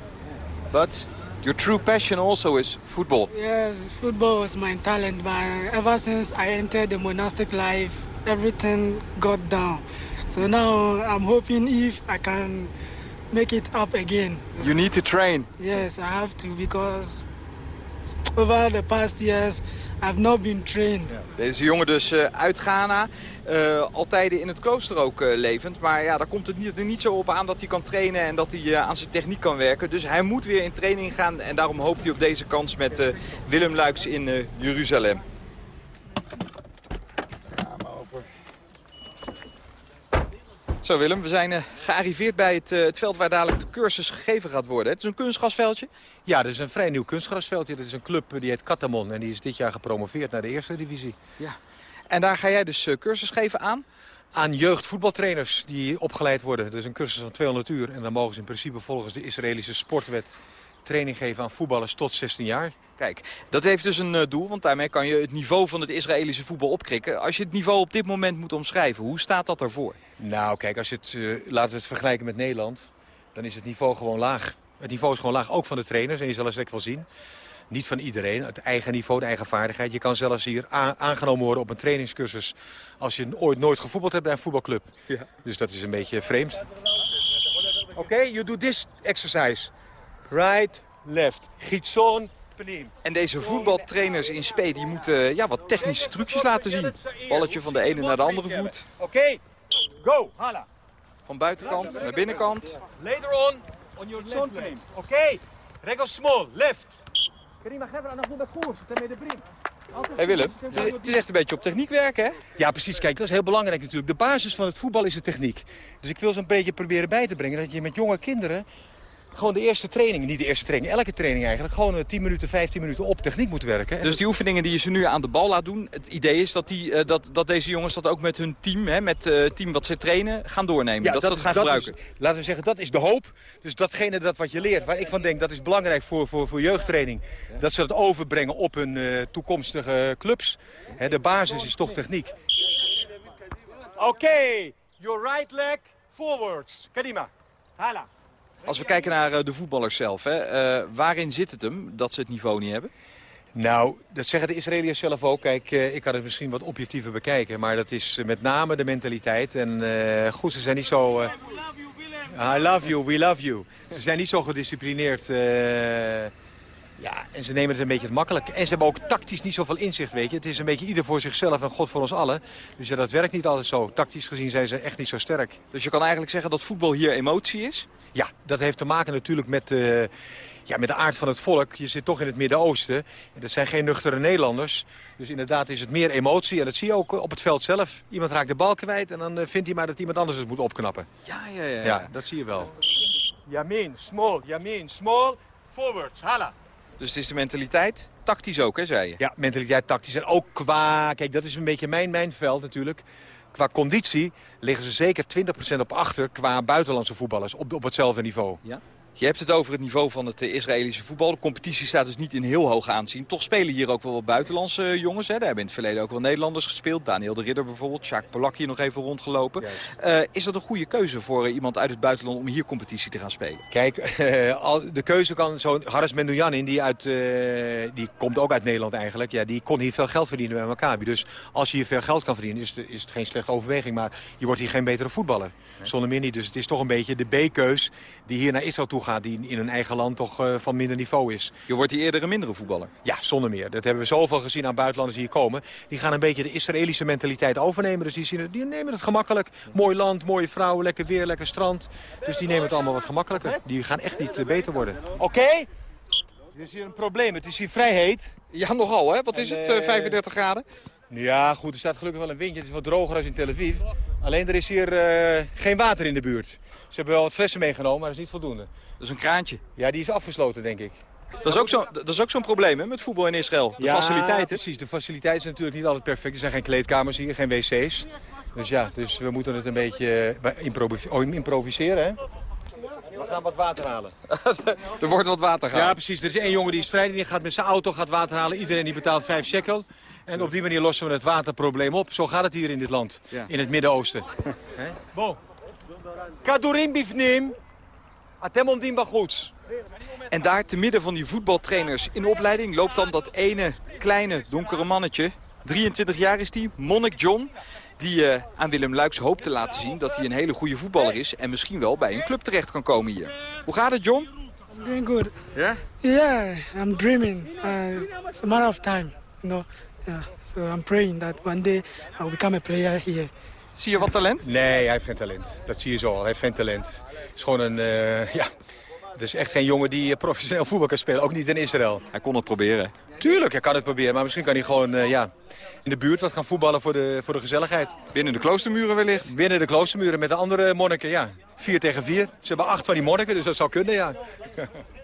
But your true passion also is football? Yes, football was my talent, but ever since I entered the monastic life, everything got down. So now I'm hoping if I can make it up again. You need to train. Yes, I have to because over past years I've not been trained. Deze jongen dus uh, uit Ghana, uh, altijd in het klooster ook uh, levend. Maar ja, daar komt het niet, er niet zo op aan dat hij kan trainen en dat hij aan zijn techniek kan werken. Dus hij moet weer in training gaan en daarom hoopt hij op deze kans met Willem Luiks in Jeruzalem. Zo Willem, we zijn uh, gearriveerd bij het, uh, het, veld waar dadelijk de cursus gegeven gaat worden. Het is een kunstgrasveldje? Ja, dat is een vrij nieuw kunstgrasveldje. Dat is een club die heet Katamon en die is dit jaar gepromoveerd naar de eerste divisie. Ja. En daar ga jij dus uh, cursus geven aan? Aan jeugdvoetbaltrainers die opgeleid worden. Dat is een cursus van 200 uur en dan mogen ze in principe volgens de Israëlische sportwet training geven aan voetballers tot 16 jaar. Kijk, dat heeft dus een uh, doel, want daarmee kan je het niveau van het Israëlische voetbal opkrikken. Als je het niveau op dit moment moet omschrijven, hoe staat dat ervoor? Nou, kijk, als je het, uh, laten we het vergelijken met Nederland, dan is het niveau gewoon laag. Het niveau is gewoon laag, ook van de trainers, en je zal het direct wel zien. Niet van iedereen, het eigen niveau, de eigen vaardigheid. Je kan zelfs hier aangenomen worden op een trainingscursus als je ooit nooit gevoetbald hebt bij een voetbalclub. Ja. Dus dat is een beetje vreemd. Oké, okay, you do this exercise. Right, left. Gietson, en deze voetbaltrainers in spe die moeten ja, wat technische trucjes laten zien. Balletje van de ene naar de andere voet. Oké, go, hala. Van buitenkant naar binnenkant. Later on, on your left. Oké, regel small, left. Hey Willem, het is echt een beetje op techniek werken, hè? Ja, precies. Kijk, dat is heel belangrijk natuurlijk. De basis van het voetbal is de techniek. Dus ik wil ze een beetje proberen bij te brengen... dat je met jonge kinderen gewoon de eerste training, niet de eerste training, elke training eigenlijk, gewoon 10 minuten, 15 minuten op techniek moet werken. Dus die oefeningen die je ze nu aan de bal laat doen, het idee is dat, die, uh, dat, dat deze jongens dat ook met hun team, hè, met het uh, team wat ze trainen, gaan doornemen. Ja, dat, dat, ze dat gaan dat gebruiken. Is, laten we zeggen, dat is de hoop. Dus datgene dat wat je leert, waar ik van denk, dat is belangrijk voor, voor, voor jeugdtraining. Dat ze dat overbrengen op hun uh, toekomstige clubs. Hè, de basis is toch techniek. Oké, okay, your right leg forwards. Kadima, hala. Als we kijken naar de voetballers zelf, hè, uh, waarin zit het hem dat ze het niveau niet hebben? Nou, dat zeggen de Israëliërs zelf ook. Kijk, uh, ik kan het misschien wat objectiever bekijken. Maar dat is met name de mentaliteit. En uh, goed, ze zijn niet zo... I love you, we love you. Ze zijn niet zo gedisciplineerd. Ja, en ze nemen het een beetje makkelijk. En ze hebben ook tactisch niet zoveel inzicht, weet je. Het is een beetje ieder voor zichzelf en God voor ons allen. Dus ja, dat werkt niet altijd zo. Tactisch gezien zijn ze echt niet zo sterk. Dus je kan eigenlijk zeggen dat voetbal hier emotie is? Ja, dat heeft te maken natuurlijk met, uh, ja, met de aard van het volk. Je zit toch in het Midden-Oosten. Dat zijn geen nuchtere Nederlanders. Dus inderdaad is het meer emotie. En dat zie je ook op het veld zelf. Iemand raakt de bal kwijt en dan vindt hij maar dat iemand anders het moet opknappen. Ja, ja, ja. Ja, dat zie je wel. Yamin, small, Yamin, small, forward, hala. Dus het is de mentaliteit, tactisch ook, hè, zei je? Ja, mentaliteit, tactisch. En ook qua, kijk, dat is een beetje mijn, mijn veld natuurlijk. Qua conditie liggen ze zeker 20% op achter qua buitenlandse voetballers op, op hetzelfde niveau. Ja? Je hebt het over het niveau van het eh, Israëlische voetbal. De competitie staat dus niet in heel hoog aanzien. Toch spelen hier ook wel wat buitenlandse eh, jongens. Hè. Daar hebben in het verleden ook wel Nederlanders gespeeld. Daniel de Ridder bijvoorbeeld. Sjaak Polak hier nog even rondgelopen. Uh, is dat een goede keuze voor iemand uit het buitenland om hier competitie te gaan spelen? Kijk, de keuze kan zo'n Haris Mendoujanin, die, uit, die komt ook uit Nederland eigenlijk. Ja, die kon hier veel geld verdienen bij Maccabi. Dus als je hier veel geld kan verdienen, is het, is het geen slechte overweging. Maar je wordt hier geen betere voetballer. Zonder meer niet. Dus het is toch een beetje de B-keus die hier naar Israël toe gaat... die in hun eigen land toch uh, van minder niveau is. Je wordt hier eerder een mindere voetballer? Ja, zonder meer. Dat hebben we zoveel gezien aan buitenlanders die hier komen. Die gaan een beetje de Israëlische mentaliteit overnemen. Dus die, zien het, die nemen het gemakkelijk. Mooi land, mooie vrouwen, lekker weer, lekker strand. Dus die nemen het allemaal wat gemakkelijker. Die gaan echt niet uh, beter worden. Oké? Okay? Er is hier een probleem. Het is hier vrij heet. Ja, nogal hè? Wat is en, het? Uh, 35 graden? Ja, goed. Er staat gelukkig wel een windje. Het is wat droger als in Tel Aviv. Alleen er is hier uh, geen water in de buurt. Ze hebben wel wat flessen meegenomen, maar dat is niet voldoende. Dat is een kraantje. Ja, die is afgesloten, denk ik. Dat is ook zo'n zo zo'n probleem hè, met voetbal in Israël. De ja, faciliteiten. precies. De faciliteiten zijn natuurlijk niet altijd perfect. Er zijn geen kleedkamers hier, geen wc's. Dus ja, dus we moeten het een beetje improvis oh, improviseren, hè? We gaan wat water halen. <laughs> er wordt wat water gehaald. Ja, precies. Er is één jongen die is vrij. Die gaat met zijn auto gaat water halen. Iedereen die betaalt 5 shekel. En op die manier lossen we het waterprobleem op. Zo gaat het hier in dit land. Ja. In het Midden-Oosten. Bon. Kadurim bifnim. Atem omdien goed. En daar te midden van die voetbaltrainers in opleiding loopt dan dat ene kleine donkere mannetje. 23 jaar is die, Monnik John. Die uh, aan Willem Luiks hoopt te laten zien dat hij een hele goede voetballer is. En misschien wel bij een club terecht kan komen hier. Hoe gaat het John? I'm doing good. Ja? Yeah? Yeah, I'm dreaming. Uh, it's a matter of time. You know? Yeah, so I'm praying that one day I'll become a player here. Zie je wat talent? Nee, hij heeft geen talent. Dat zie je zo al. Hij heeft geen talent. Het is gewoon een, uh, <laughs> ja... Het is echt geen jongen die professioneel voetbal kan spelen. Ook niet in Israël. Hij kon het proberen. Tuurlijk, hij kan het proberen. Maar misschien kan hij gewoon uh, ja, in de buurt wat gaan voetballen voor de, voor de gezelligheid. Binnen de kloostermuren wellicht? Binnen de kloostermuren met de andere monniken, ja. Vier tegen vier. Ze hebben acht van die monniken, dus dat zou kunnen, ja. <laughs>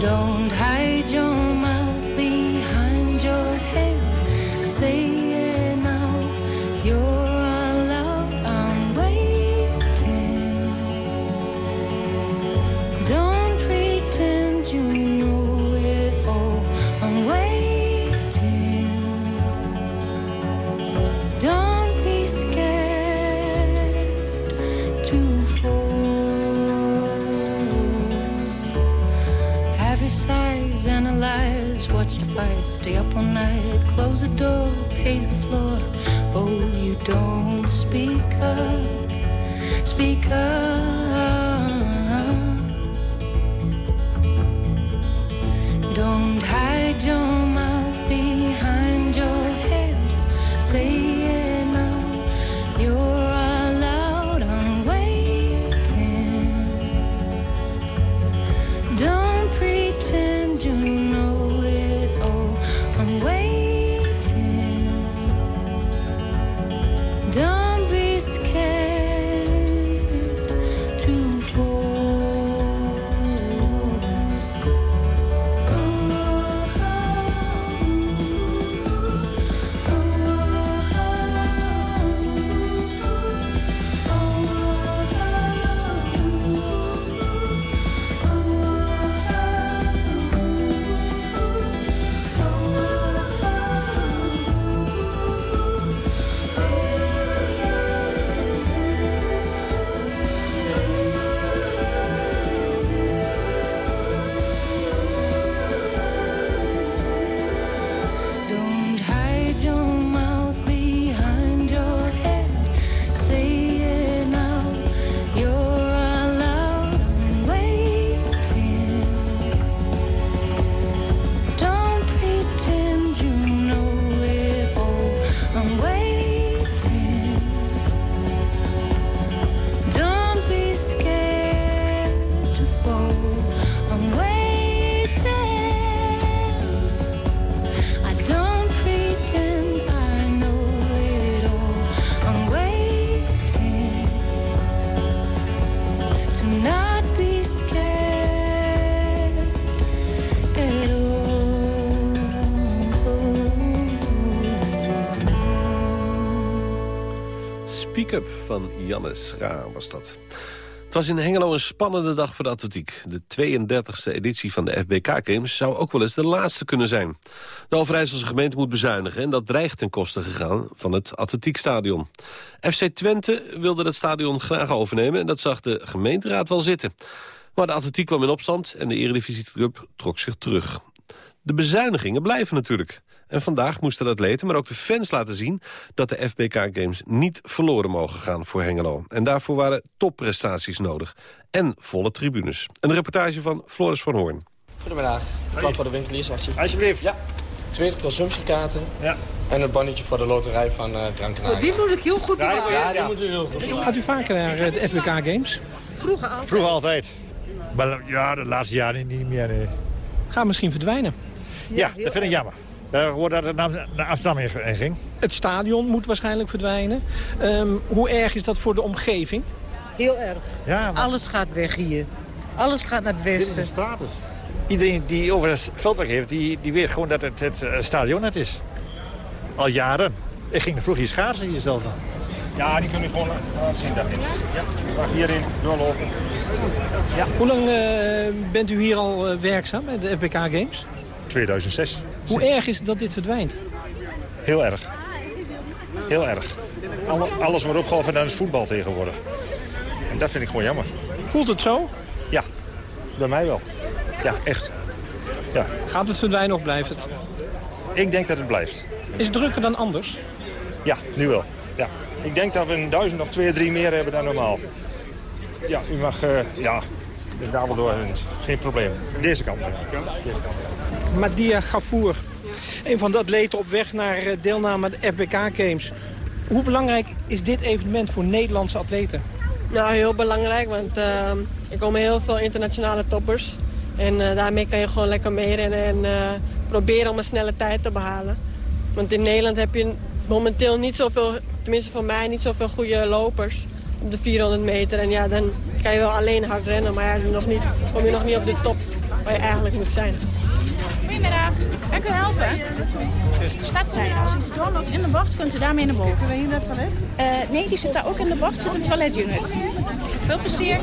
Don't hide your mouth stay up all night, close the door, pace the floor. Oh, you don't speak up, speak up. Don't hide your Janne Schra was dat. Het was in Hengelo een spannende dag voor de atletiek. De 32e editie van de FBK Games zou ook wel eens de laatste kunnen zijn. De Overijsselse gemeente moet bezuinigen... en dat dreigt ten koste gegaan van het atletiekstadion. FC Twente wilde het stadion graag overnemen... en dat zag de gemeenteraad wel zitten. Maar de atletiek kwam in opstand en de Eredivisieclub trok zich terug. De bezuinigingen blijven natuurlijk. En vandaag moesten de atleten, maar ook de fans laten zien... dat de FBK Games niet verloren mogen gaan voor Hengelo. En daarvoor waren topprestaties nodig. En volle tribunes. Een reportage van Floris van Hoorn. Goedemiddag. Klap voor de winkeliersactie. Alsjeblieft. Ja. Tweede consumptiekaarten. Ja. En het bonnetje voor de loterij van uh, Gran. Oh, die moet ik heel goed ja, ja, die moet u heel goed Gaat u vaker naar eh, de FBK Games? Vroeger altijd. Vroeger altijd. Maar ja, de laatste jaren niet meer. Nee. Gaat misschien verdwijnen. Ja, dat vind ik jammer. Uh, hoorde dat het naar, naar Amsterdam ging. Het stadion moet waarschijnlijk verdwijnen. Um, hoe erg is dat voor de omgeving? Heel erg. Ja, maar... Alles gaat weg hier. Alles gaat naar het westen. Dit is status. Iedereen die over het veldwerk heeft, die, die weet gewoon dat het, het uh, stadion net is. Al jaren. Ik ging vroeger hier schaatsen hier zelf dan. Ja, die kunnen gewoon laten zien dat is. Ja, hierin doorlopen. Ja. Hoe lang uh, bent u hier al uh, werkzaam bij de FBK Games? 2006. Hoe erg is het dat dit verdwijnt? Heel erg. Heel erg. Alles wordt opgeofferd aan het voetbal tegenwoordig. En dat vind ik gewoon jammer. Voelt het zo? Ja, bij mij wel. Ja, echt. Ja. Gaat het verdwijnen of blijft het? Ik denk dat het blijft. Is het drukker dan anders? Ja, nu wel. Ja. Ik denk dat we een duizend of twee, drie meer hebben dan normaal. Ja, u mag... Uh, ja, de door geen probleem. Deze kant. Deze kant. Madia Gafour, een van de atleten op weg naar eh, deelname aan de FBK Games. Hoe belangrijk is dit evenement voor Nederlandse atleten? Nou, heel belangrijk, want uh, er komen heel veel internationale toppers. En uh, daarmee kan je gewoon lekker meerennen en uh, proberen om een snelle tijd te behalen. Want in Nederland heb je momenteel niet zoveel, tenminste voor mij, niet zoveel goede lopers op de 400 meter. En ja, dan kan je wel alleen hard rennen, maar ja, nog niet, kom je nog niet op de top waar je eigenlijk moet zijn. Goedemiddag, kan ik u helpen? Startzijde. Als u iets doorloopt in de bocht, kunt u daarmee naar boven. Kunnen we hier net van uh, Nee, die zit daar ook in de bocht. zit een toiletunit. Veel plezier.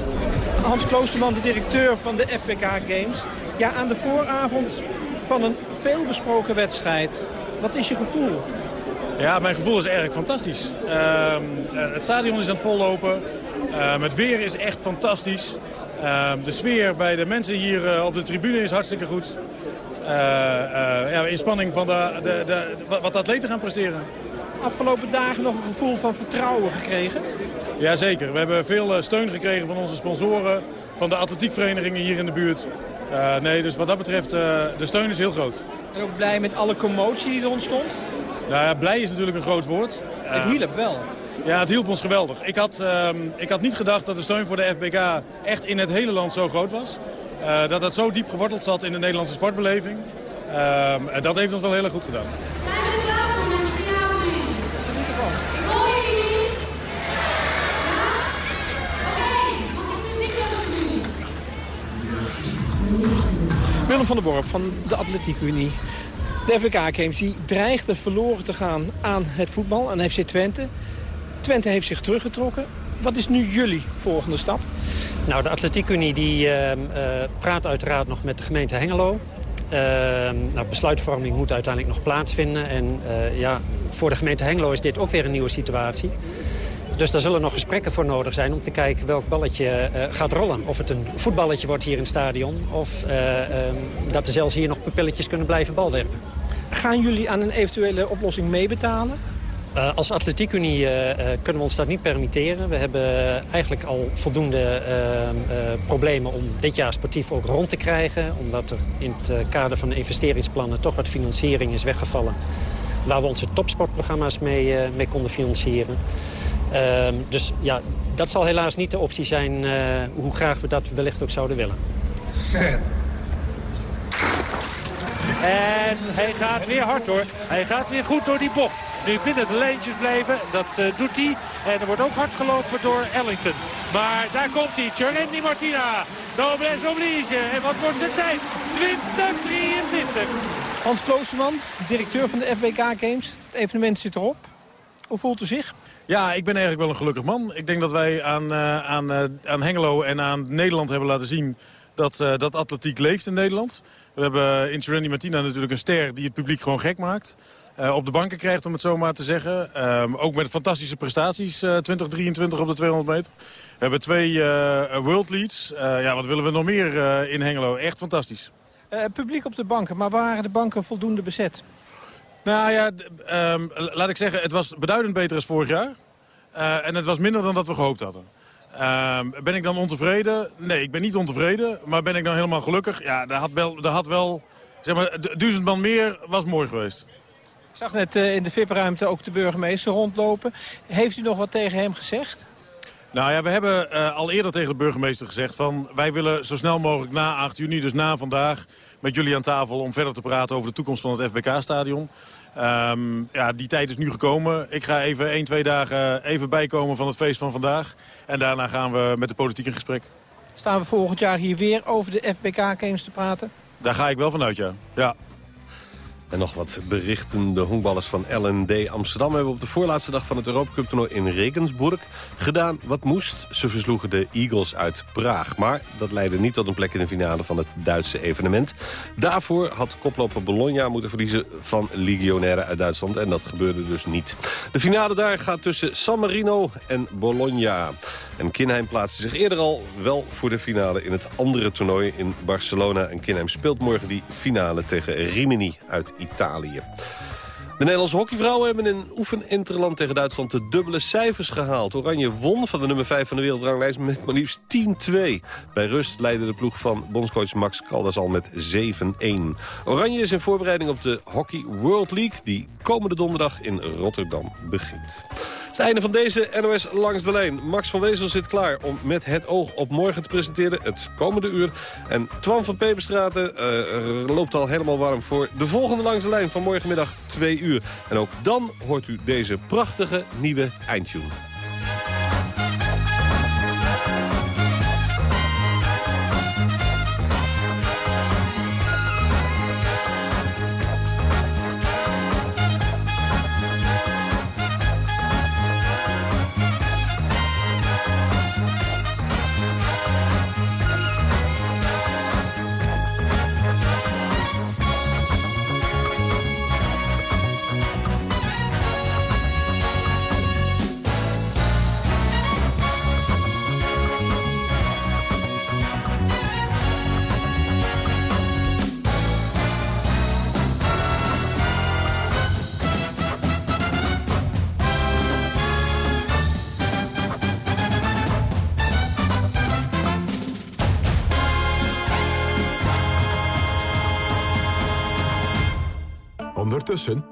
Hans Kloosterman, de directeur van de FPK Games. Ja, aan de vooravond van een veelbesproken wedstrijd. Wat is je gevoel? Ja, mijn gevoel is erg fantastisch. Uh, het stadion is aan het vollopen. Uh, het weer is echt fantastisch. Uh, de sfeer bij de mensen hier uh, op de tribune is hartstikke goed. ja, inspanning van de, de, de, wat de atleten gaan presteren. Afgelopen dagen nog een gevoel van vertrouwen gekregen? Jazeker. We hebben veel steun gekregen van onze sponsoren, van de atletiekverenigingen hier in de buurt. nee, dus wat dat betreft, de steun is heel groot. En ook blij met alle commotie die er ontstond? Nou ja, blij is natuurlijk een groot woord. Het hielp wel. Ja, het hielp ons geweldig. Ik had, uh, ik had niet gedacht dat de steun voor de FBK echt in het hele land zo groot was. Uh, dat dat zo diep geworteld zat in de Nederlandse sportbeleving. Uh, dat heeft ons wel heel erg goed gedaan. Zijn jullie klaar voor mensen? Ja of niet? Ik hoor jullie niet. Ja? Oké, alsjeblieft? Willem van der Borp van de Atletiek Unie. De FBK Games die dreigde verloren te gaan aan het voetbal, aan FC Twente. Twente heeft zich teruggetrokken. Wat is nu jullie volgende stap? Nou, de Atletiekunie die uh, uh, praat uiteraard nog met de gemeente Hengelo. Uh, nou, besluitvorming moet uiteindelijk nog plaatsvinden. En uh, ja, voor de gemeente Hengelo is dit ook weer een nieuwe situatie. Dus daar zullen nog gesprekken voor nodig zijn om te kijken welk balletje uh, gaat rollen. Of het een voetballetje wordt hier in het stadion. Of ehm, dat er zelfs hier nog pupilletjes kunnen blijven balwerpen. Gaan jullie aan een eventuele oplossing meebetalen? Uh, als atletiekunie uh, uh, kunnen we ons dat niet permitteren. We hebben eigenlijk al voldoende problemen om dit jaar sportief ook rond te krijgen. Omdat er in het kader van de investeringsplannen toch wat financiering is weggevallen. Waar we onze topsportprogramma's mee, mee konden financieren. Ehm, dus ja, dat zal helaas niet de optie zijn hoe graag we dat wellicht ook zouden willen. Set. En hij gaat weer hard hoor. Hij gaat weer goed door die bocht. Nu binnen de lijntjes blijven, dat uh, doet hij. En er wordt ook hard gelopen door Ellington. Maar daar komt hij, Tjerendi Martina. Noblesse oblige. En wat wordt zijn tijd? 2023. Hans Kloosterman, directeur van de FBK Games. Het evenement zit erop. Hoe voelt u zich? Ja, ik ben eigenlijk wel een gelukkig man. Ik denk dat wij aan, uh, aan, uh, aan Hengelo en aan Nederland hebben laten zien... dat, uh, dat atletiek leeft in Nederland. We hebben in Serenity Martina natuurlijk een ster die het publiek gewoon gek maakt. op de banken krijgt, om het zo maar te zeggen. Ehm, ook met fantastische prestaties, 2023 op de 200 meter. We hebben twee world leads. ja, wat willen we nog meer in Hengelo? Echt fantastisch. publiek op de banken, maar waren de banken voldoende bezet? Nou ja, um, laat ik zeggen, het was beduidend beter als vorig jaar. En het was minder dan dat we gehoopt hadden. Uh, ben ik dan ontevreden? Nee, ik ben niet ontevreden. Maar ben ik dan helemaal gelukkig? Ja, daar had wel, daar had wel zeg maar, duizend man meer was mooi geweest. Ik zag net uh, in de VIP-ruimte ook de burgemeester rondlopen. Heeft u nog wat tegen hem gezegd? Nou ja, we hebben uh, al eerder tegen de burgemeester gezegd... van wij willen zo snel mogelijk na 8 juni, dus na vandaag... met jullie aan tafel om verder te praten over de toekomst van het FBK-stadion. Um, ja, die tijd is nu gekomen. Ik ga even 1, 2 dagen even bijkomen van het feest van vandaag. En daarna gaan we met de politiek in gesprek. Staan we volgend jaar hier weer over de FBK-games te praten? Daar ga ik wel vanuit, ja. ja. En nog wat berichten. De honkballers van LND Amsterdam hebben op de voorlaatste dag van het Europa toernooi in Regensburg gedaan wat moest. Ze versloegen de Eagles uit Praag. Maar dat leidde niet tot een plek in de finale van het Duitse evenement. Daarvoor had koploper Bologna moeten verliezen van legionairen uit Duitsland. En dat gebeurde dus niet. De finale daar gaat tussen San Marino en Bologna. En Kinheim plaatste zich eerder al wel voor de finale in het andere toernooi in Barcelona. En Kinheim speelt morgen die finale tegen Rimini uit Italië. De Nederlandse hockeyvrouwen hebben in oefeninterland tegen Duitsland de dubbele cijfers gehaald. Oranje won van de nummer 5 van de wereldranglijst met maar liefst 10-2. Bij rust leidde de ploeg van bondscoach Max Caldas al met 7-1. Oranje is in voorbereiding op de Hockey World League... die komende donderdag in Rotterdam begint. Het einde van deze NOS Langs de Lijn. Max van Wezel zit klaar om met het oog op morgen te presenteren. Het komende uur. En Twan van Peperstraten uh, loopt al helemaal warm voor de volgende Langs de Lijn van morgenmiddag 2 uur. En ook dan hoort u deze prachtige nieuwe eindtune.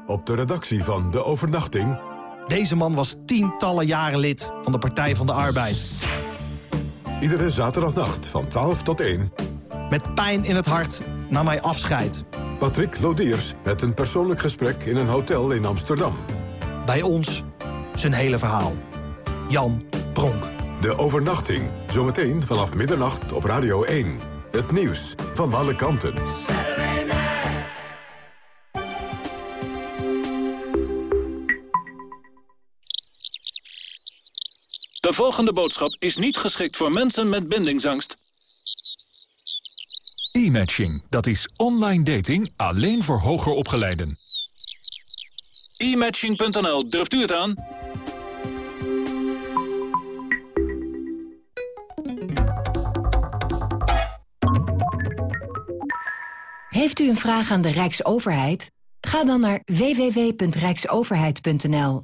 Op de redactie van De Overnachting... Deze man was tientallen jaren lid van de Partij van de Arbeid. Iedere zaterdagnacht van 12 tot 1. Met pijn in het hart nam hij afscheid. Patrick Lodiers met een persoonlijk gesprek in een hotel in Amsterdam. Bij ons zijn hele verhaal. Jan Pronk. De Overnachting, zometeen vanaf middernacht op Radio 1. Het nieuws van alle kanten. De volgende boodschap is niet geschikt voor mensen met bindingsangst. E-matching, dat is online dating alleen voor hoger opgeleiden. E-matching.nl, durft u het aan? Heeft u een vraag aan de Rijksoverheid? Ga dan naar www.rijksoverheid.nl.